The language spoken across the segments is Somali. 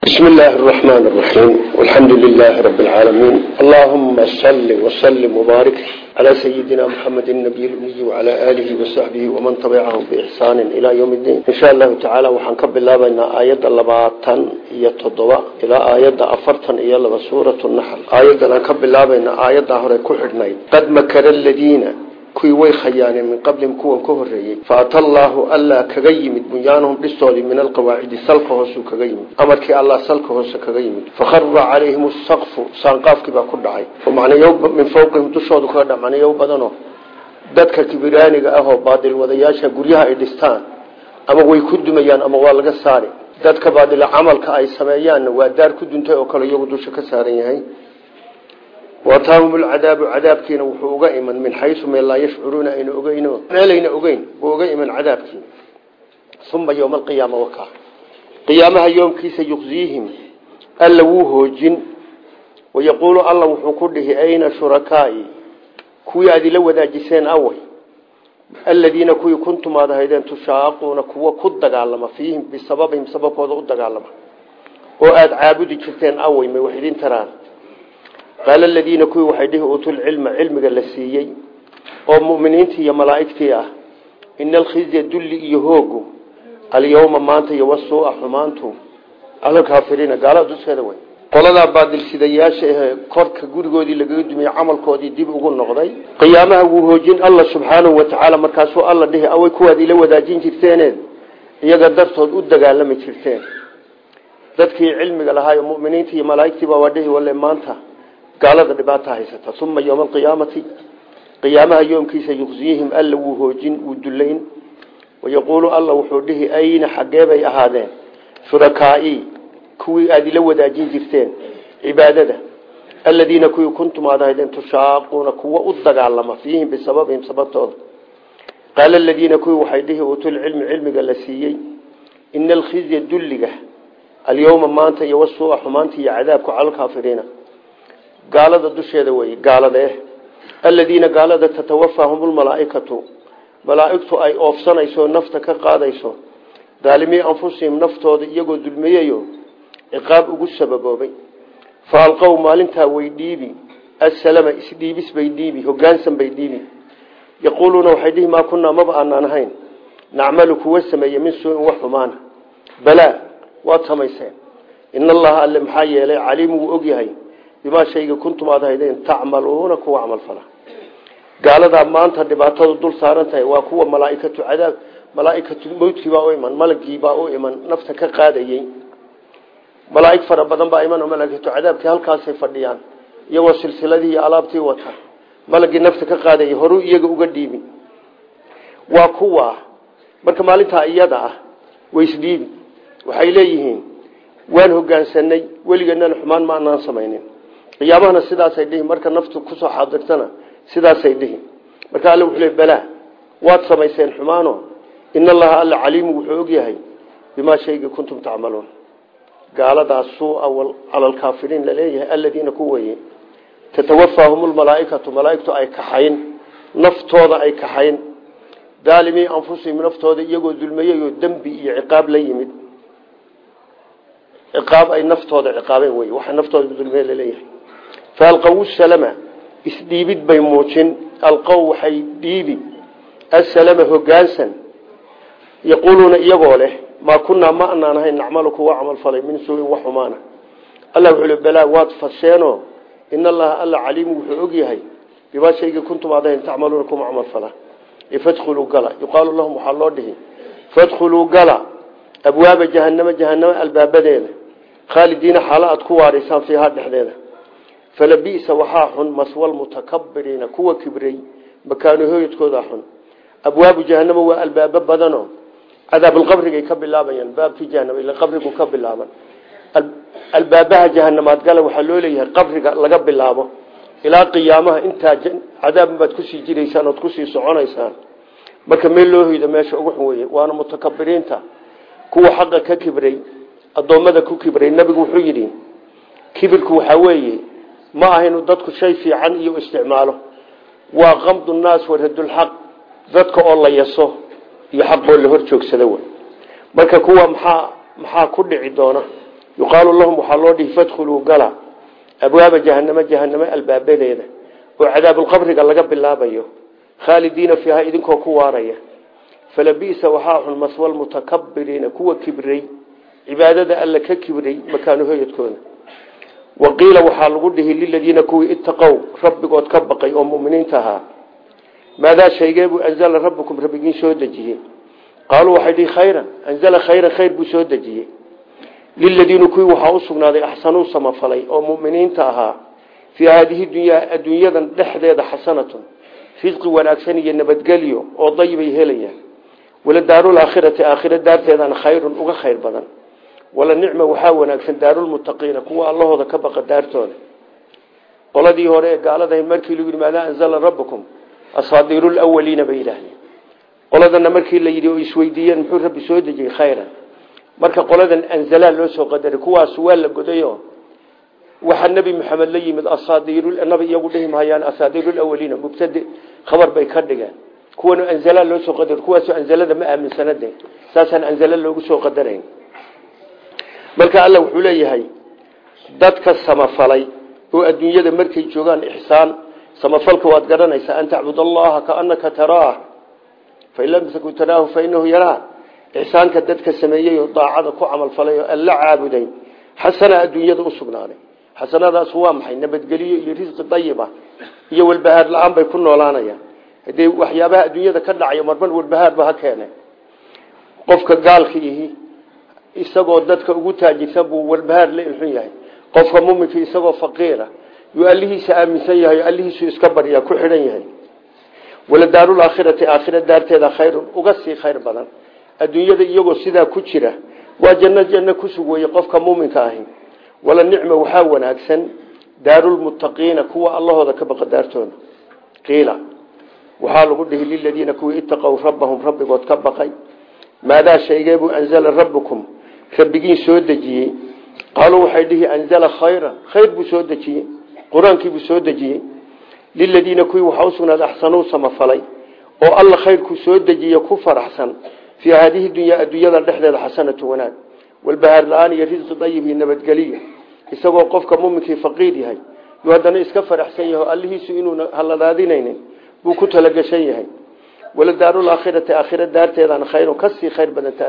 بسم الله الرحمن الرحيم والحمد لله رب العالمين اللهم صل وسلم وبارك على سيدنا محمد النبي الأمي وعلى آله وصحبه ومن تبعهم بإحسان إلى يوم الدين إن شاء الله تعالى وحنكب الله بين آيات اللباطن يتضوى إلى آيات أفرتن إلى سورة النحل آيات نكب الله بين آيات هوري كحرنين قد مكر الذين kuwii way khayaaneen min qablihim kuwan ka horeeyey faata allaahu allaa kaga yimid bunyaanahum dhistoodii min alqawaacidi salka hoosuu kaga yimid. Amarkii allah salka hoose kaga yimid. Fakhara calayhim asaqfu saanqaafkii baa ku dhacay. Min fawqihim dushoodu kaga dha macnayo badanoo dadka kibiraaniga ahoo baadil wadayaasha guryaha ay dhistaan ama way ku dumayaan ama waa laga saari. Dadka baadil camalka ay sameeyaanna waa daar ku duntay oo kale iyagu dusha ka saaran yahay wataahum lcadaabu cadaabkiina wuxuu uga iman min xayu meel laa yashcuruuna ayna ogeyn meelayna ogeyn buu uga iman cadaabkii uma ywma alqiyaama waka qiyaamaha yoomkiisa yuqziihim alla wuu hoojin. Wayaquulu alla wuxuu ku dhihi ayna shurakaai kuwii aad ila wadaajiseen awey aladiina kuwii kuntum aad ahaydeen tushaaquuna kuwa ku dagaalama fiihim bisababihim sababkooda u dagaalama. Oo aada caabudi jirteen taraan qaala aladiina kuwii waxay dhihi uutulcilma cilmiga la siiyey oo muminiintii iyo malaa'igtii ah ina alkhizya dulli iyo hoogu alyawma maanta iyo wasuu'a xumaantu alkaafiriina gaalada duskeeda wey. Qoladaa baadilsidayaasha ahee korka gurigoodii lagaga dumiyey camalkoodii dib ugu noqday qiyaamaha wuu hoojin alla subxaanahu watacaala markaasuu alla dhihi awey kuwaad ila wadaajin jirteeneed iyaga dartood u dagaalami jirteen. Dadkii cilmiga lahaayo muminiintii iyo malaa'igtiiba waa dhihi wale maanta gaalada dhibaata haysata uma ywma alqiyaamati qiyaamaha yoomkiisa yuqsiyihim alla wuu hoojin wuu dullayn. Wayaquulu alla wuxuu dhihi ayna xaggee bay ahaadeen? Shurakaai kuwii aada ila wadaajin jirteen cibaadada aladiina kuwii kuntum aad ahaydeen tushaaquuna kuwa u dagaalama fiihim bisababihim sababtooda. Qaala aladiina kuwii waxay dhihi uutulcilmi cilmiga la siiyey. Ina alkhizya dulliga alyawma maanta iyo wasuu'a xumaanta iyo cadaabku cala gaalada dusheeda wey gaalade. Aladiina gaalada tatawafaahum lmalaaikatu malaaigtu ay oofsanayso nafta ka qaadayso. Daalimii anfusihim naftooda iyagoo dulmiyeyo ciqaab ugu sababoobay. Fa alqow maalintaa way dhiibi. Asalama isdhiibis bay dhiibi hogaansan bay dhiibi. Yaquuluuna waxay dhihi maa kunaa maba aanaan ahayn. Nacmalu kuwa sameeye min suuin wax xumaana balaa waad samayseen ina allaha alle maxaa yeelay caliim ogyahay bimaa shayga kuntum aad haydeen tacmaluuna kuwa camal fala. Gaaladaa maanta dhibaatadu dul saaran waa kuwa malaaikatu cadaab malaaikatu mawdkiibaa u iman malaggiibaa u iman nafta ka qaadayey malaaig fara badan baa iman oo malaaikatu cadaabkii halkaasay fadhiyaan iyagoo silsiladii alaabtii wata malagii nafta ka qaadayay horuu iyaga uga dhiibi. Waa kuwa marka maalintaa iyada ah way isdhiibi waxay leeyihiin waan hogaansanay weligeennana xumaan ma anaan samaynin qiyaamahana sidaasay dhihi marka naftu ku soo xaadirtana sidaasay dhihi marka alle wuxuu le balaa waad samayseen xumaano? Ina allaha alla caliimu wuxuu ogyahay bimaa shayga kuntum tacmaluun. Gaaladaas suua cala alkaafiriin la leeyahay aladiina ku weye tatawafaahum lmalaaikatu malaaigtu ay kaxayn naftooda ay kaxayn. Daalimii anfusihim naftooda iyagoo dulmayeyoo dembi iyo ciqaab la yimid. Ciqaab ay naftooda ciqaabeen wey waxa naftooda dulmeye la leeyahay faalqaw salama isdhiibid bay muujin alqow waxay dhiibi asalama hogaansan yaquuluuna iyagoo leh maa kunaa ma anaan ahayn nacmalu kuwa camal falay min suuin wax xumaana alla wuxuu balaa waad fasheeno in allaha alla caliimu wuxuu ogyahay bimaa shayga kuntum aad ahayn tacmaluuna kuma camal fala fadkhuluu gala yuqaalu lahum waxaa loo dhihi fadkhuluu gala abwaaba jahanama jahanama albaabadeeda falabisa waxaa xun maswal mutakabiriina kuwa kibray makaano hooyadkooda xun. Abwaabu jahanama waa albaabo badano cadaabulqabrigay ka bilaabayaan baabkii jahanama ila qabrigu ka bilaaban. Albaabaha jahanamaad gala waxaa loo leeyahay qabriga laga bilaabo. Ilaa qiyaamaha intaa cadaab baad ku sii jiraysaan ood ku sii soconaysaan. Marka meel loo hoydo meesha ugu xun weye waana mutakabiriinta. Kuwa xaqa ka kibray addoommada ku kibray nabigu wuxuu yidhi kibirku waxaa weeye ma aha inuu dadku shay fiican iyo isticmaalo. Waa qamdu naas waradulxaq dadka oo la yaso iyo xaqoo la hor joogsada wey marka kuwa maxaa maxaa ku dhici doona? Yuqaalu lahum waxaa loo dhihi fadkhuluu gala abwaaba jahanamo jahanamo albaabadeeda oo cadaabulqabriga laga bilaabayo khaalidiina fiiha idinkoo ku waaraya. Falabisa waxaa xun maswa lmutakabiriina kuwa kibray cibaadada alla ka kibray makaanu hoyadkooda waqiila waxaa lagu dhihi liladiina kuwii itaqow rabbigood ka baqay oo muminiinta ahaa maadaa shaygeebuu anzala rabbukum rabbigiin soo dejiyey? Qaaluu waxay dhihi khayran anzala khayran khayr buu soo dejiyey. Liladiina kuwii waxaa u sugnaaday axsanuu samafalay oo muminiinta ahaa fii haadihi dunyaa adduunyadan dhexdeeda xasanatun risqi wanaagsan iyo nabadgelyo oo dayibay helayaan. Wala daarulaakhirati aakhira daarteedana khayrun uga khayr badan wala nicma waxaa wanaagsan daarulmuttaqiina kuwa allahooda ka baqa daartooda qoladii hore ee gaaladahay markii lagu yidhi maadaa anzala rabbukum asaadiirulawaliina bay yidhaahdeen. Qoladana markii la yidhi oo isweydiiyeen muxuu rabbi soo dejiyey? Khayran. Marka qoladan anzalaa loo soo qadaray kuwaas waa la godayo. Waxaa nebi maxamed la yimid asaadiirnabi iyagu dhihi mahayaan asaadiirulawaliina mubtade khabar bay ka dhigeen kuwan anzala loo soo qadar kuwaasoo anzalada ma aaminsanade saasaan anzala loogu soo qadarayn marka alla wuxuu leeyahay dadka samafalay oo adduunyada markay joogaan ixsaan samafalka waad garanaysaa an tacbud allaha kaanaka taraah fain lam takun taraahu fainahu yaraa ixsaanka dadka sameeyey oo daacada ku camalfalay oo alla caabuday xasana adduunyada u sugnaaday. Waa maxay? Nabadgelyo iyo risqi dayiba iyo walbahaar la'aan bay ku noolaanayaan. Hadee waxyaabaha adduunyada ka dhacaya marmar walbahaarba ha keene qofka gaalka isagoo dadka ugu taajirsan buu walbahaar la ilxun yahay. Qofka muminka isagoo faqiira yuu allihiisa aaminsan yahay allihiisu iska baryaa ku xidhan yahay. Wala daarulaakhirati aakhira daarteeda khayrun uga sii khayr badan. Adduunyada iyagoo sidaa ku jira waa janno janno ku sug weye qofka muminka ahi. Wala nicma waxaa wanaagsan daarulmuttaqiina kuwa allahooda ka baqa qiila waxaa lagu dhihi liladiina kuwii itaqow rabbahum rabbigood ka baqay. Maadaa shaygeebuu anzala rabbukum rabbigiin soo dejiyey. Qaaluu waxay dhihi anzala khayran. Khayr buu soo dejiyey. Qur'aankiibuu soo dejiyey. Liladiina kuwii waxaa u sugnaaday axsanuu samafalay oo alla khayrkuu soo dejiye ku faraxsan. Fii haadihi dunyaa adduunyada dhexdeeda xasanatu wanaag. Walbahaar la'aan iyo risqi dayib iyo nabadgeliyo isagoo qofka muminkii faqiir yahay. Yuu haddana iska faraxsan yahay oo allihiisu inuuna haladaadinaynin buu ku talagashan yahay. Wala daarulaakhirati aakhira daarteedana khayrun ka sii khayr badanta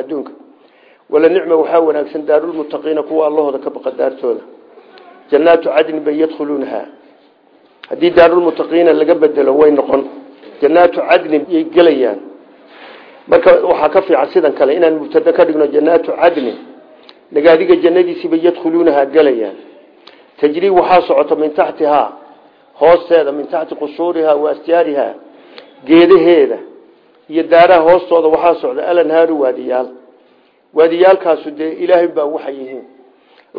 wala nicma waxaa wanaagsan daarulmuttaqiina kuwa allahooda ka baqa daartooda. Jannaatu cadnin bay yadkhuluunahaa haddii daarulmuttaqiina laga bedelo way noqon. Jannaatu cadnin yay gelayaan. Marka waxaa ka fiican sidan kale inaan mubtado ka dhigno jannaatu cadnin nagaadiga jannadiisiibay yadkhuluunahaa gelayaan. Tajrii waxaa socota min taxtihaa hoosteeda min taxti qusuurihaa wa asjaarihaa geedaheeda iyo daaraha hoostooda waxaa waadiyaalkaasu dee ilaahay baa waxay yihiin.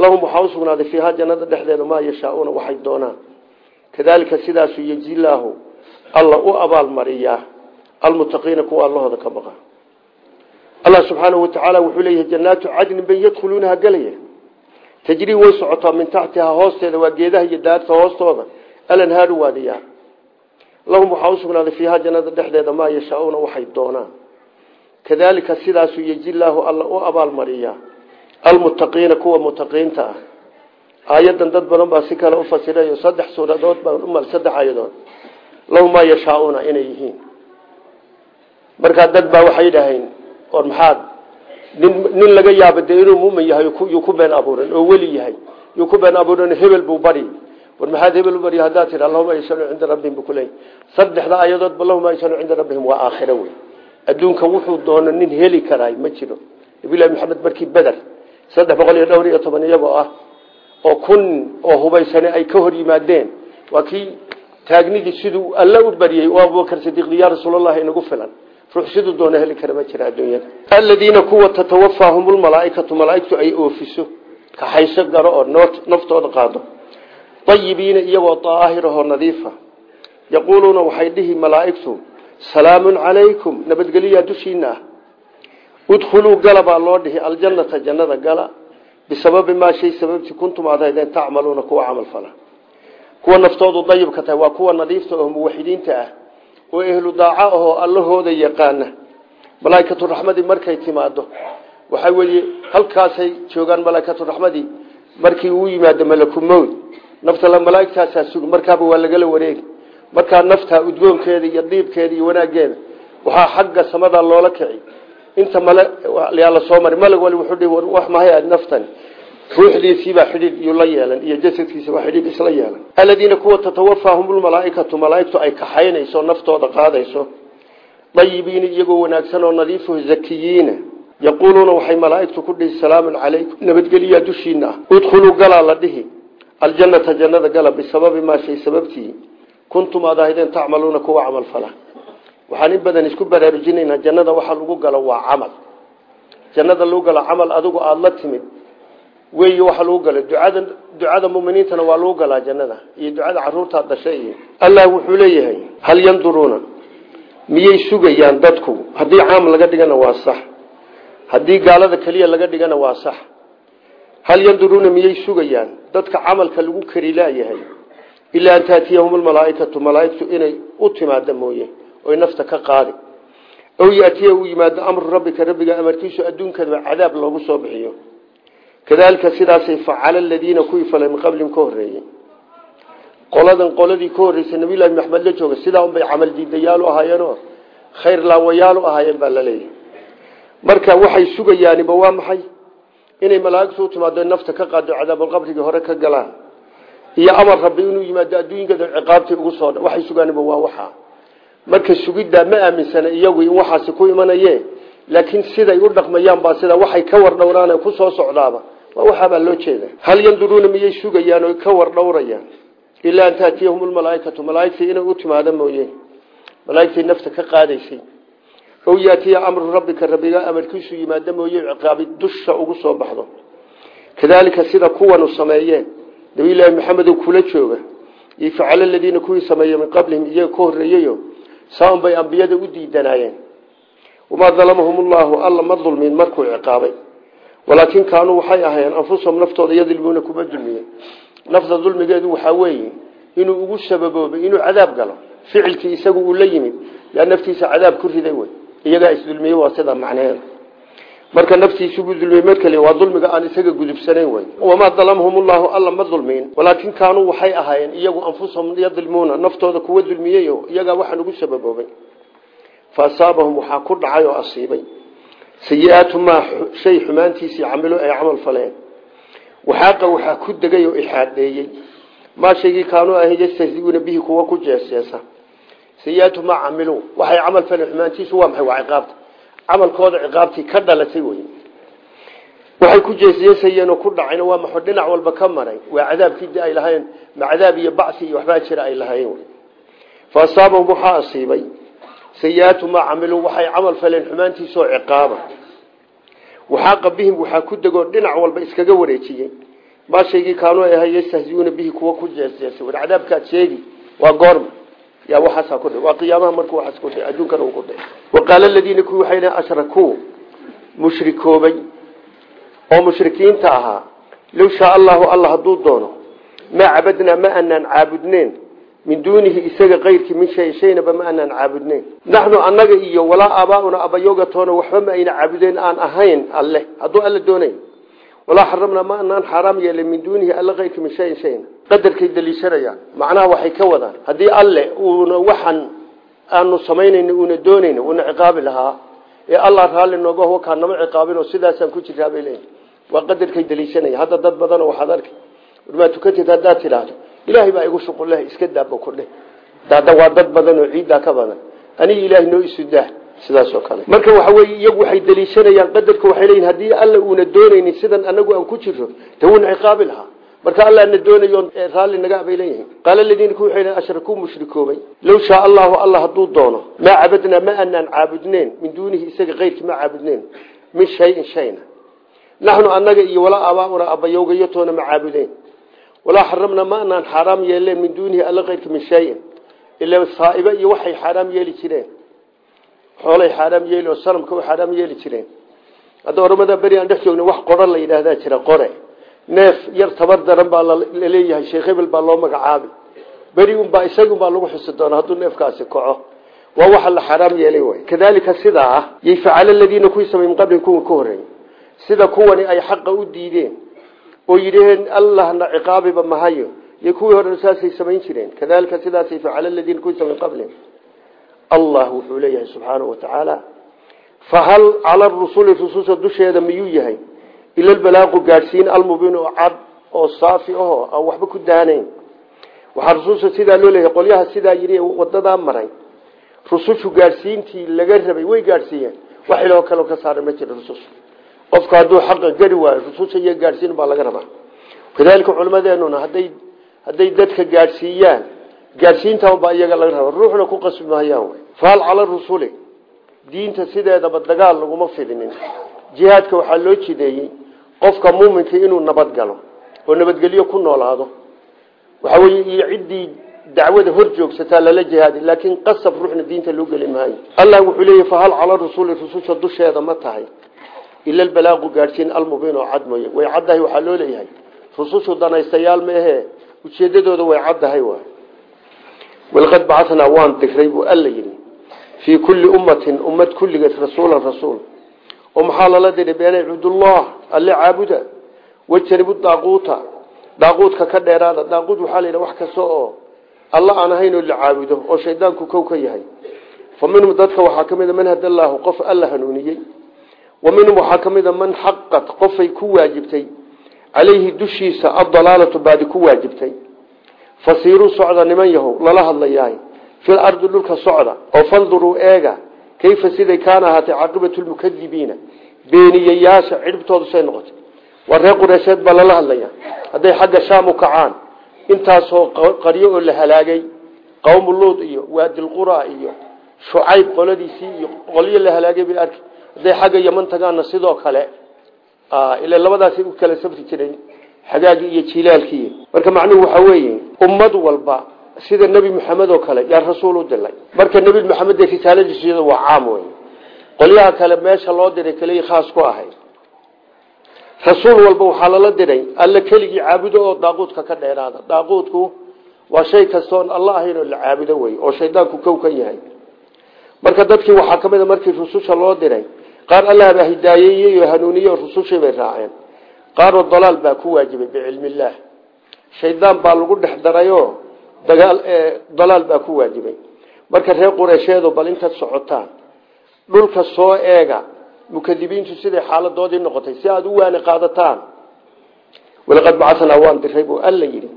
Lahum waxaa usugnaaday fiihaa jannada dhexdeeda maa yashaauna waxay doonaan. Kadaalika sidaasu yejilaahu alla u abaalmariyaa almuttaqiina kuwa allahooda ka baqa. Allah subxaanahu watacaala wuxuu leeyahay jannaatu cadnin bay yadkhuluunaha gelaya tajrii way socotaa min taxtihaa hoosteeda waa geedaha iyo daarta hoostooda. Alanhaaru waadiyaa. Lahum waxaa usugnaaday fiihaa jannada dhexdeeda maa yashaauna waxay doonaan kadaalika sidaasu yejilaahu alla u abaalmariyaa almuttaqiina kuwa mutaqiinta ah. Aayadan dad badan baa si kale ufasirayo saddex suuradood baa saddex aayadood. Lahum maa yashaauna inay yihiin. Markaa dad baa waxay dhaheen or maxaad? Nin nin laga yaaba dee inuu mumin yahay yuu ku been abuuran oo weli yahay. Yuu ku been abuuran hebel buu bari. War maxaad hebel u bari? Haddaad tihi allahuma adduunka wuxuu doono nin heli karaay ma jiro. Nabilahi maxamed markii beder saddex boqol iyo dhowr iyo toban iyagoo ah oo kun oo hubaysane ay ka hor yimaadeen. Waa kii taagnidii siduu alla u bariyey oo abubakar sidiiqdi yaa rasuulallahi inagu filan. Ruux siduu doona heli kara ma jira adduunyada. Aladiina kuwa tatawafaahum lmalaaikatu malaaigtu ay oofiso. Kaxayso garo oo naftooda qaado. Ayibiina iyagoo daahirahoo nadiifa. Yaquuluuna waxay dhihi malaaigtu salaamun calaykum nabadgelyaa dushiina ah udkhuluu gala baa loo dhihi aljannata jannada gala. Bisababi maa shay sababtii kuntum aad haydeen tacmaluuna kuwa camal fala. Kuwa naftoodu dayibka tahay waa kuwa nadiifta oo muwaxidiinta ah oo ehlu daaco ahoo allahooda yaqaana. Malaaikatu raxmadii markay timaado waxaa weeye halkaasay joogaan malaa'ikatu raxmadii markii uu yimaado malaku mowd nafta la malaa'igtaasaa sugi markaaba waa lagala wareegi markaa nafta udgoonkeeda iyo diibkeeda iyo wanaaggeeda waxaa xagga samada loola kici inta male yaa la soo mari malag wali wuxuu wax mahay aad naftan. Ruuxdiisiibaa xidhiidh iyuu la yeelan iyo jasadkiisa waa xidhiidh isla yeelan. Aladiina kuwa tatawafaahum lmalaaikatu malaaigtu ay kaxaynayso naftooda qaadayso. Dayibiina iyagoo wanaagsan oo nadiifo zakiyiina. Yaquuluuna waxay malaaigtu ku dhihi salaamun calaykum. Nabadgelyaa dushiina ah. Udkhuluu galaa la dhihi. Aljanata jannada gala bisababi maa shay sababtii kuntum aad ahaydeen tacmaluuna kuwa camal fala. Waxaan in badan isku baraarujinaynaa jannada waxa lagu galo waa camal. Jannada lagu galo camal adigu aada la timid wey waxa lagu gala. Ducada ducada muminiintana waa lagu galaa jannada. Iyo ducada caruurtaa dhashay. Allah wuxuu leeyahay hal yanduruuna? Miyay sugayaan dadku? Haddii caam laga dhigana waa sax. Haddii gaalada keliya laga dhigana waa sax. Hal yanduruuna miyay sugayaan? Dadka camalka lagu kari laayahay ilaa an taatiyahum lmalaaikatu malaaigtu inay u timaado mooye oy nafta ka qaadi. Ow yaatiya uu yimaado amru rabbika rabbiga amarkiisu adduunkadaba cadaab loogu soo bixiyo. Kadalika sidaasay facala aladiina kuwii falay min qablihim ka horeeyey qoladan qoladii ka horreysay nabiylahi maxmed la jooga sidaa unbay camal diidayaalu ahaayeenoo khayr laawayaalu ahaayeen baa la leeyahay marka waxay sugayaaniba waa maxay? Inay malaaigtu u iyo amar rabbi inuu yimaado adduunkada ciqaabtii ugu soo waxay sugaaniba waa waxaa marka sugiddaa ma aaminsana iyagu in waxaasi ku imanaye laakiin siday u dhaqmayaan baa sida waxay ka war dhowraan ku soo socdaaba. Waa waxaabaa loo jeeda hal yanduruuna miyay sugayaan oy ka war dhowrayaan? Ilaa an taatiyahum lmalaaikatu malaaigtii inay u timaado mooye malaaigtii nafta ka qaadaysay. Ow yaatiya amru rabbika rabbiga amarkiisu yimaado mooye ciqaabi dusha ugu soo baxdo. Kadaalika sida kuwanu sameeyeen nabiyulaahi maxamedo kula jooga. Iyo facala aladiina kuwii sameeyey min qablihim iyaga ka horreeyeyo saaun bay ambiyada u diidanaayeen wamaa dalamahum llahu alla ma dulmin markuu ciqaabay. Walaakin kaanuu waxay ahaayeen anfusahum naftooda yadlimuuna kuma dulmiye nafta dulmigeedu waxaa weeye inuu ugu sababoobay inuu cadaab galo ficilkii isagu uu la yimid yaa naftiisa cadaab ku riday wey. Iyagaa isdulmiye waa sidaa macnaheeda marka naftiisubuu dulmiyey markale waa dulmiga aan isaga gudubsanayn wey wamaa dalamhum llahu alla ma dulmiin. Walaakin kaanuu waxay ahaayeen iyagu anfusahum yadlimuuna naftooda kuwa dulmiyeyo iyagaa waxaan ugu sababoobay. Fa asaabahum waxaa ku dhacay oo asiibay. Sayi-aatu maa shay xumaantiisii camilo ay camal faleen. Waxaaqa waxaa ku degay oo ixaadheeyey maa shaygii kaanuu ahayn yastahziuuna bihi kuwa ku jeeseesa. Sayi-aatu maa waxay camal faleen xumaantiisu waa maxay waa ciqaabta camalkooda ciqaabtii ka dhalatay wey waxay ku jeesjeesayeen oo ku dhaceen waa maxo walba ka maray. Waa cadaabkii ay lahayn ma cadaab iyo bacsi iyo waxbaa jira ay lahayn fa asaabahum waxaa asiibay sayi-aatu waxay camal faleen xumaantiisaoo ciqaaba. Waxaaqa bihim waxaa ku degoo dhinac walba iskaga wareejiyey. Maa shaygii kaanuu ay ahay yastahziuuna bihi kuwa ku jeesjeesay war cadaabkaad sheegi waa goorma yaa waxaasaa ku waa qiyaamaha markuu waxaas ku dhici adduunkana uu ku dhici wa qaala aladiina kuwii waxay dhahen ashrakuu mushrikoobay. Oo mushrikiinta ahaa low shaa allahu alla hadduu doono maa cabadnaa ma anaan caabudneen min duunihi isaga kayrkii min shay shaynaba ma anaan caabudneyn naxnu annaga iyo walaa aabaauna abayogatoona waxba ma ayna caabudeen aan ahayn alle hadduu alla doonayn walaa xaramnaa ma anaan xaaraam yeelay min duunihi alle kayrkii min shayin shayna qadarkay daliishanayaan macnaha waxay ka wadaan. Haddii alle uuna waxan aanu samaynayna uuna doonayna uuna ciqaabi lahaa ee allah raalli nooga wakaa nama ciqaabin oo sidaasaan ku jiraa bay leeyihiin waa qadarkay daliishanaya. Hadda dad badanoo waxaad arki warmaa tukatid haddaad tidhaahdo ilaahay baa igu shuqulleh iska daaba ku dheh. Daada waa dad badan oo ciiddaa ka badan aniga ilaahay sidaas oo kale. Marka waxa weye iyagu waxay daliishanayaan qadarka waxay leeyihiin haddii alla uuna doonaynin sidan anagu aan ku jiro de wuuna ciqaabi lahaa marka allaana doonayo raalli naga bay leeyihiin qaala aladiina ku waxay ashrakuu mushrikoobay low shaa allahu alla hadduu doono maa cabadnaa ma anaan caabudneen min duunihi isaga keyrkii ma caabudneen min shayin shayna. Naxnu annaga iyo walaa aabaauna abayowgayatoona ma caabudeen walaa xaramna ma anaan xaaraam yeeleen min duunihi alla keyrka min shayin ila saaiba iyo waxay xaaraam yeeli jireen xoolay xaaraam yeeli oo sanamka u yeeli jireen. Hadda oramada beri aan dhex joogna wax qoro la yidhaahdaa jira qore. Neef yar tabar daran baa la leeyahay sheekh hebel baa loo magacaabi. Beri unbaa isagunbaa lagu xusi doona hadduu neefkaasi kaco. Waa waxa la xaaraam yeelay wy kadalika sidaa ah yay facala ladiina kuwii samay min qablin sida kuwani ay xaqa u diideen oo yidhaheen allahna ciqaabiba mahayo iyo kuwii horena saasay samayn jireen. Kadalika sidaasay facala ladiina kuwisa min qablihim allah wuxuu leeyahay subxaanahu wa tacaala fahal cala rusuli rususha dusheeda miyuu yahay? Ila balaaqu gaadhsiin almubiin oo cad oo saafi aho aan waxba ku daanayn waxaa rususha sidaa loo leeyahay qolyaha sidaa yidhi wadadaa maray rusushu gaadhsiintii laga rabay way gaadhsiiyeen. Wax iloo kaleo ka saaran ma jira rususha qofka hadduu xaqa gari waayo rususha iyo gaadhsiin baa laga rabaa. Kadalika culimadeenuna haday hadday dadka gaadhsiiyaan gaadhsiintaanbaa iyaga laga raba ruuxna ku qasbi mahayaan fahal cala rusuli diinta sideedaba dagaal laguma fidinin jihaadka waxaa loo jideeyey qofka muuminka inuu nabad galo oo nabadgelyo ku noolaado. Waxa weye iyo ciddii dacwada hor joogsataa lala jihaadi laakiin qasab ruuxna diinta loo geli maayo. Allah wuxuu leeyahy fahal cala rusuli rususha dusheeda ma tahay. Ila balaaqu gaadhsiin almubiin oo cad way caddahay waxaa loo leeyahay. Rusushu danaystayaal meehe ujeedadooda way caddahay walqad bacatnaa waan diray buu alla yidhi fii kulli ummatin ummad kulligeed rasuulan rasuul. oo maxaa lala diray? Been icbudullah alle caabuda wajtanibu daaquuta daaquudka ka dheeraada. Daaquud waxaa la yidhaha wax kasta oo alla aan ahayn oo la caabudo oo shaydaanku kow ka yahay. Fa minhum dadka waxaa ka mida man hadallaahu qof alla hanuuniyey. Wa minhum waxaa ka mida man xaqat qofay ku waajibtay calayhi dushiisa adalaalatu baadi ku waajibtay fasiiruu socda niman yahow lala hadlayaay fil ardi dhulka socda oo fanduruu eega kayfa siday kaana ahaatay caaqibatu lmukadibiina beeniyayaasha cidhibtoodu say noqotay. Waa reer qureysheed baa lala hadlaya hadday xagga shaam u kacaan intaasoo qaryo oo la halaagay qowmu luud iyo waadilqura iyo shucayb qoladiisii iyo qolyo la halaagay bay arki. Hadday xagga yaman tagaanna sidoo kale ila labadaasay u kala safri jireen xagaagii iyo jilaalkii. Marka macnuhu waxaa weeye ummad walba sida nebi maxamed oo kale yaa rasuul u dilay marka nebi maxamed ee risaaladiisu iyada waa caam wey qolyaha kale meesha loo diray keliya khaas ku ahay. Rasuul walba waxaa lala diray alla keligii caabudo oo daaquudka ka dheeraada. Daaquudku waa shay kastoon alla ahayn oo la caabudo wey oo shaydaanku kow ka yahay. Marka dadkii waxaa ka mid a markii rususha loo diray qaar allah baa hidaayeeyey oo hanuuniyey oo rusushii bay raaceen qaaroo dalaal baa ku waajibay bicilmi illaah shaydaan baa lagu dhex darayoo dagaal dalaal baa ku waajibay. Marka reer qureysheedu bal intaad socotaan dhulka soo eega mukadibiintu siday xaaladoodii noqotay si aada u waani qaadataan. Walaqad bacatnaa waan diray buu alla yidhi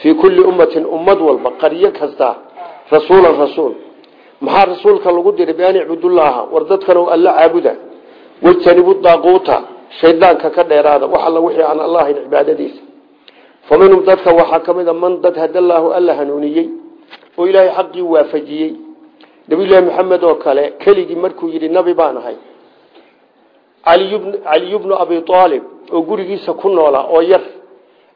fii kulli ummatin ummad walba qaryo kasta rasuulan rasuul. Maxaa rasuulka lagu diray bian icbudullaaha war dadkan alla caabuda wajtanibu daaquuta shaydaanka ka dheeraada wax alla wixii aan alla ahayn cibaadadiisa. Fa dadka waxaa ka mid a man dad hadallaahu alla hanuuniyey oo ilaahay xaqii waafajiyey. Nabiyullaahi maxamed oo kale keligii markuu yidhi nabi baan ahay. Caliy bnu abi aalib oo gurigiisa ku noolaa oo yar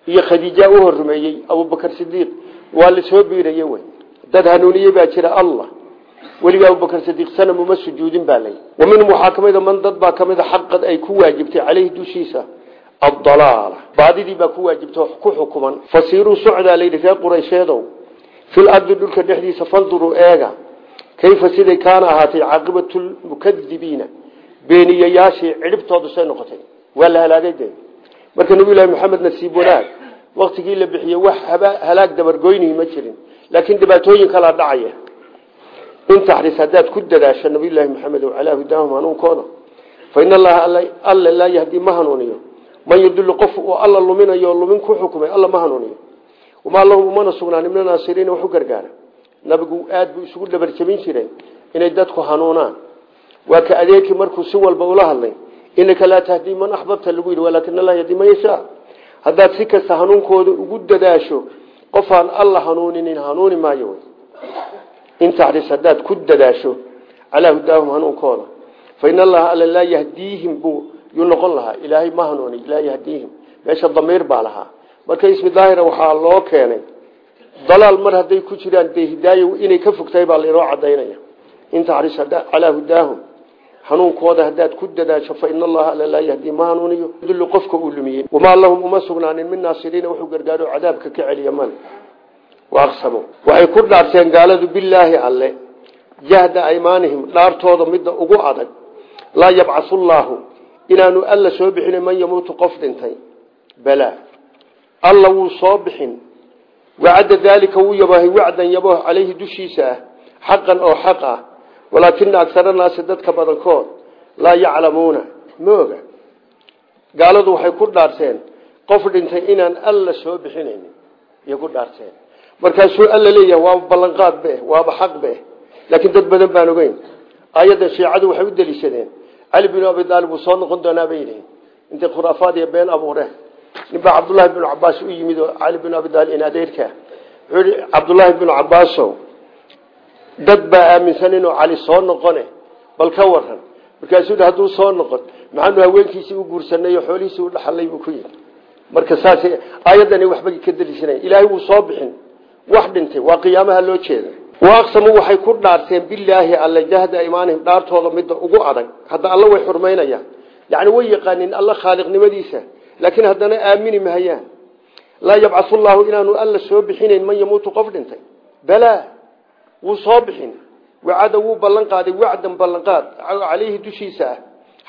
iyo khadiija u horrumeeyey abubakar sidiiq waa la soo biiraye wey. Dad hanuuniyey baa jira allah weliga abubakar sidiiq sanam uma sujuudin baa lay. Wa a man dad baa ka xaqad ay ku waajibtay caleyhi dushiisa adalaala baadidii baa ku waajibta ku xukuman. Fasiiruu socdaa layidhi reer quraysheedow fil ardi dhulka dhexdiisa fanduruu eega kayfa siday kaana ahaatay caaqibatu lmukadibiina beeniyayaashii cidhibtoodu say noqotay. Waa la halaagay marka nabiyullaahi maxamed nasiib wanaag. Waktigii la bixiyey wax halaag dabargoynihi ma jirin. Laakiin dhibaatooyin kalaa dhacaya in taxris haddaad ku dadaasho nabiyullaahi maxamed calaa hudaahum hanuunkooda fa in allaha alla laa yahdii ma hanuuniyo. Man yudillu qof uu alla luminayo lumin ku xukumay alla ma hanuuniyo. Wamaa lahum umana sugnaanin min naasiriina wax u gargaara nabigu aad buu isugu dhabarjabin jiray inay dadku hanuunaan. Waa ka adeeki markuu si walba ula hadlay inaka laa tahdii man axbabta lagu yidhi walaakin allah yahdii man yashaa. Haddaad si kasta hanuunkooda ugu dadaasho qofaan alla hanuuninin hanuuni in taxris haddaad ku dadaasho calaa hudaahum hanuunkooda fa in allaha alla laa yahdiihim buu yuu noqon lahaa ilaahay ma hanuuni laa yahdiihim meesha damiir baa lahaa marka ismi daahira waxaa loo keenay dalaal mar hadday ku jiraan dee hidaayo inay ka fogtahay baa lainoo cadaynaya in taxris calaa hudaahum hanuunkooda haddaad ku dadaasho fa in allaha alla laa yahdii ma hanuuniyo dullu qofka uu lumiyey wamaa lahum min naasiriina wuxuu gargaaro cadaabka ka celiya man waaqsamo. Waxay ku dhaarteen gaaladu bilaahi alle. Jahda aymaanihim dhaartooda midda ugu adag. Laa yabcasullaahu inaanu alla soo bixin man yamuutu qof dhintay. Balaa alla wuu soo bixin. Wacadda daalika wuu yabaahay wacdan yabo caleyhi dushiisa ah. Xaqan oo xaq ah. Walaakina agsara naasi dadka badankood laa yaclamuuna. Ma oga gaaladu waxay ku dhaarteen qof dhintay inaan alla soo bixinaynin. Iyo ku markaasuu alla leeyahay waaba ballanqaad be waaba xaq be laakiin dad badan baan ogeyn ayadan shiicadu waxay u deliishadeen cali binu abi aalib wuu soo noqon doonaa bay yidhihin intay khuraafaad iyo been abuureen ninbaa cabdullaahi binu cabaas u yimid oo cali binu abi aalib in adeerka. Wuxuu yihi cabdullaahi binu dad baa aaminsan inuu cali soo noqone bal ka waran markaasuu yidhi hadduu soo noqon maxaanu haweenkiisii u guursanay oo xoolihiisii u dhaxalay buu ku yidhi. Marka saas aayadani waxba ka deliishanay ilaahay wuu soo bixin wax dhintay waa qiyaamaha loo jeeda waaqsamu waxay ku dhaarteen bilaahi alla jahda imaanihim dhaartooda midda ugu adag. Hadda alla way xurmaynayaan. Yani way yaqaanin alla khaaliqnimadiisa laakiin haddana aamini mahayaan laa yabcahu llahu inaanu alla soo bixinayn man yamuutu qof dhintay. Balaa wuu soo bixin. Wacada wuu ballan qaaday wacdan ballanqaad caleyhi dushiisa ah.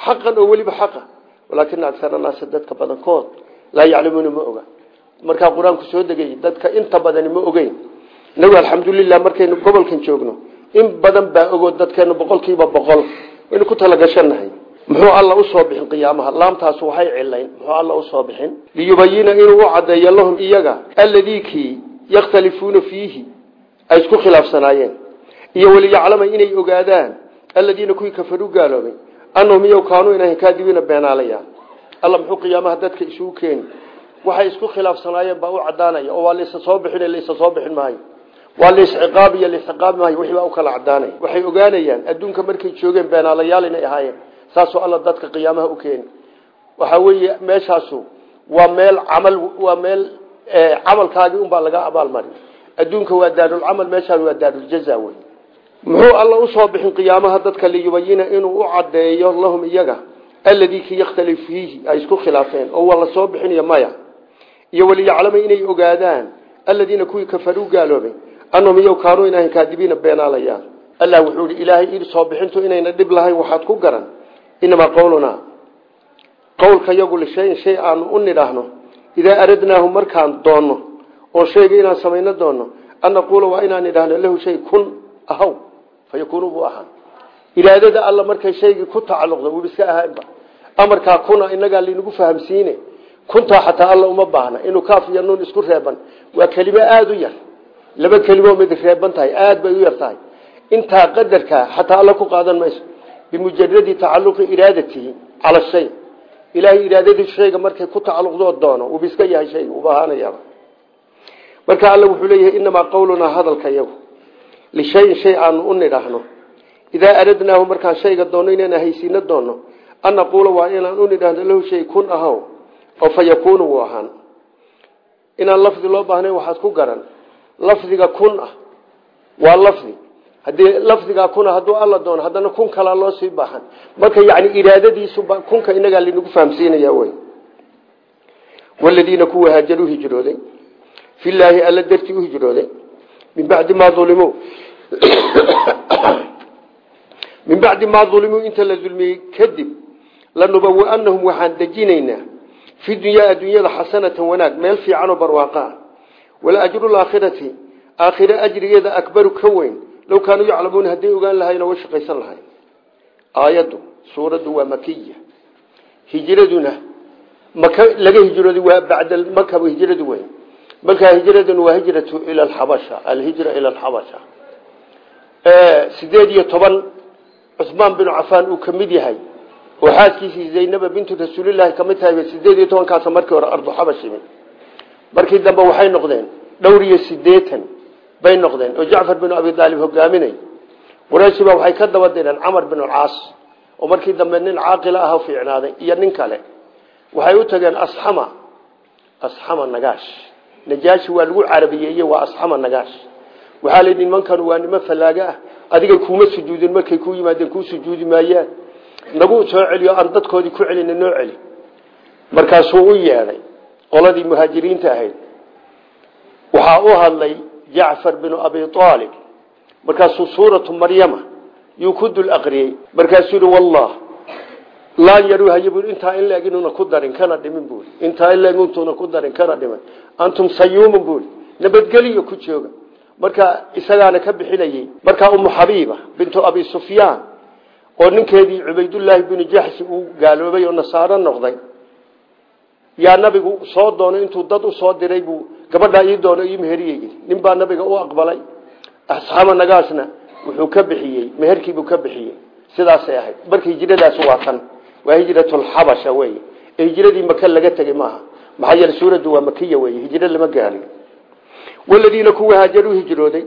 Xaqan oo weliba xaqa. Walaakina agsara naasi dadka badankood laa yaclamuuna ma oga markaa qur'aanku soo degay dadka inta badani ma ogeyn. Inagu alxamdulilah markaynu gobolkan joogno in badan baa ogo dadkeenu boqolkiiba boqol. Waynu ku talagashanahay muxuu alla u soo bixin qiyaamaha? Laamtaas waxay cilayn muxuu alla u soo bixin? Liyubayina inuu u cadeeyo lahum iyaga alladii kii yakhtalifuuna fiihi ay isku khilaafsanaayeen. Iyo waliyaclama inay ogaadaan aladiina kuwii kafaruu gaaloobay anahum iyaw kaanuu inahan kaadibiina beenaalayaan alla muxuu qiyaamaha dadka isugu keeni waxay isku khilaafsanaayeen baa u cadaanaya oo waa laysa soo bixin laysa soo bixin maayo waa laisciqaab iyo laisciqaabi maayo wixii baa u kala cadaanaya waxay ogaanayaan adduunka markay joogeen beenaalayaal inay ahaayeen saasoo alla dadka qiyaamaha u keeni waxa weeye meeshaasu waa meel camal waa meel camalkaagii unbaa laga abaalmari adduunka waa daarulcamal meeshaan waa daaruljaza wey. Muxuu alla u soo bixin qiyaamaha dadka liyubayina inuu u cadeeyo lahum iyaga alladii ki yakhtali fiihi ay isku khilaafeen oo waa la soo bixinaya maya iyo waliyaclama inay ogaadaan aladiina kuwii kafaruu gaaloobay anahum iyaw kaanuu inahan kaadibiina beenaalayaan. Allah wuxuu ihi ilaahay ii soo bixintu inayna dhib lahayn waxaad ku garan. Inamaa qowlunaa qowlka yagu lishayin shay aanu u nidhaahno idaa aradnaahu markaan doonno oo shayga inaan samayno doonno an naquula waa inaan idhaahno lahu shay kun ahaw fa yakuunu buu ahaan iraadada alla markay shaygii ku tacalluqda wuu iska ahaanba amarkaa kuna inagaa laynagu fahamsiine kuntaa xataa alla uma baahna. Inuu kaaf iyo nuun isku reeban. Waa kelimo aada u yar. Laba kelimo mid reeban tahay aada bay u yar tahay. Intaa qadarkaa alla ku qaadan mayso. Bimujaradi tacaluqi iraadatihi cala shay. Ilaahay iraadadii shayga markay ku tacaluqdoo doono wuuba iska yahay shayga uba ahaanayaaba marka alla wuxuu leeyahay inamaa qowlunaa hadalka yagu lishayin shay aanu u nidhaahno. Idaa aradnaahu markaan shayga doonno inaan haysiino doonno an naquula waa inaan u nidhaahno lahu shay kun ahow oo fa yakuunu ahaan. Inaan lafdi loo baahnayn waxaad ku garan. Lafdiga kun ah waa lafdi. Haddii lafdigaa kuna hadduu alla doono haddana kun kalaa loo sii baahan. Marka yani iraadadiisu kunka inagaa linagu fahamsiinaya wey. Waladiina kuwa haajaruu hijrooday filaahi alla dartii u hijrooday min bacdi maa ulimuu min bacdi maa ulimuu inta la dulmiyey kadib lanubawianahum waxaan dejinaynaa fi dunyaa adduunyada xasanatan wanaag meel fiicanoo barwaaqaa wala ajrulaakhirati aakhire ajrigeeda akbaru ka weyn. Low kaanuu yaclamuuna hadday ogaan lahayn oo wa shaqaysan lahayn aayaddu suuraddu waa makiya hijraduna maka laga hijrooday waa bacda maka hijradu weyn. Markaa hijraduna waa hijratu ila alxabasha alhijra ila alxabasha. Sideed iyo toban cusmaan binu cafaan uu ka mid yahay oo xaaskiisii zaynaba bintu rasuulilahi ka mid tahay sideed iyo tobankaas markii hore ardu xabashimi markii dambe waxay noqdeen dhowr iyo sideetan bay noqdeen oo jacfar binu abi aalib hogaaminay qurayshiba waxay ka daba direen camar binu caas oo markii dambe nin caaqila ah fiicnaaday iyo nin kale waxay u tageen asxama asxama nagaash najaashi waa lagu carabiyeeye waa asxama nagaash waxaa layidhi nimankan waa niman fallaaga ah adiga kuuma sujuudin markay ku yimaadeen kuu sujuudi maayaan nagu soo celiyo aan dadkoodii ku celina noo celi. Markaasuu u yeedhay qoladii muhaajiriinta ahayd. Waxaa u hadlay jacfar binu abi aalib markaasuu suuratu maryama yuu ku dul aqriyey. Markaasuu yihi wallah laan yaruuhaye buui intaa in leeg inuuna ku darin kana dhimin buui intaa in leeg intuuna ku darin kana dhimin. Antum sayuumun buui nabadgeliyo ku jooga. Marka isagaana ka bixinayey markaa umu xabiiba bintu abi sufyaan oo ninkeedii cubaydullaahi binu jaxsi uu gaaloobay oo nasaaro noqday. Yaa nabigu soo doonay intuu dad u soo diray buu gabadhaa ii doono ii meheriyey. Nin baa nabiga u aqbalay. Asxaaba nagaasna wuxuu ka bixiyey meherkiibuu ka bixiyey. Sidaasay ahayd. Marka hijradaas waa tan. Waa hijratulxabasha wey ee hijradii maka laga tegey maaha. Maxaa yeele suuraddu waa makiya wey hijro lama gaalin waladiina kuwa haajaruu hijrooday.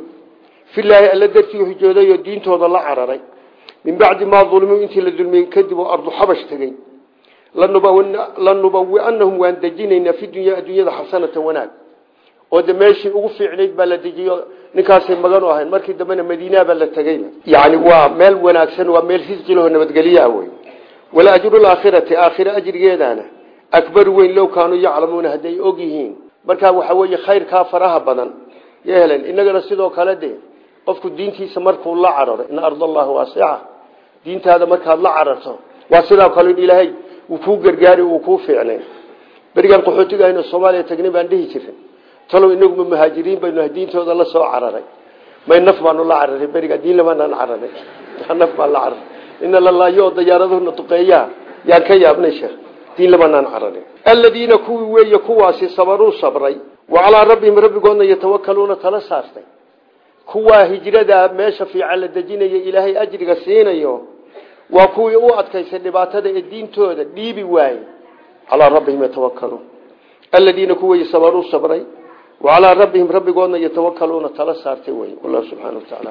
Filaahi alla dartii hijrooday oo diintooda la cararay min bacdi maa dulmuu intii la dulmiyey kadib oo ardu xabash tegey lanubawianahum waan dejinaynaa fi dunya adduunyada xasanata wanaag oo de meeshii ugu fiicnayd baa la dejiyo ninkaasay magan u ahayn markii dambena madiinaa baa la tegey yani waa meel wanaagsan waa meel risqilaho nabadgelyaa wey wala ajrulaakhirati aakhira ajrigeedaana akbaru weyn low kaanuu yaclamuuna hadday og yihiin markaa waxa weeye khayrkaa faraha badan ya helen inagana sidoo kale de qofku diintiisa markuu la cararo diintaada markaad la cararto waa sidoo kale ilaahay uu kuu gargaari uu kuu fiicnay. Berigaan qaxootiga aynu soomaaliya tagnay baan dhihi jiray. Talow inaguma muhaajiriin baynu diintooda la soo cararay. May naf baanu la cararay berigaa diin lamanaan cararay. Naf baan la cararay. Ina lalaayo oo dayaaradahuna duqeeyaa yaan ka yaabnay sheekh. Diin lamanaan cararay. Aladiina kuwii weeye kuwaasi sabaruu sabray. Wa calaa rabbihim rabbigoodna yatawakaluuna tala saartay. Kuwaa hijradaa meesha fiican la dejinaya ilaahay ajriga siinayo waa kuwii u adkaysay dhibaatada ee diintooda dhiibi waaye. Calaa rabbihim yatawakaluun aladiina kuwii sabaruu sabray wa calaa rabbihim rabbigoodna yatawakaluuna tala saartay wey wallahu subxana wa tacaala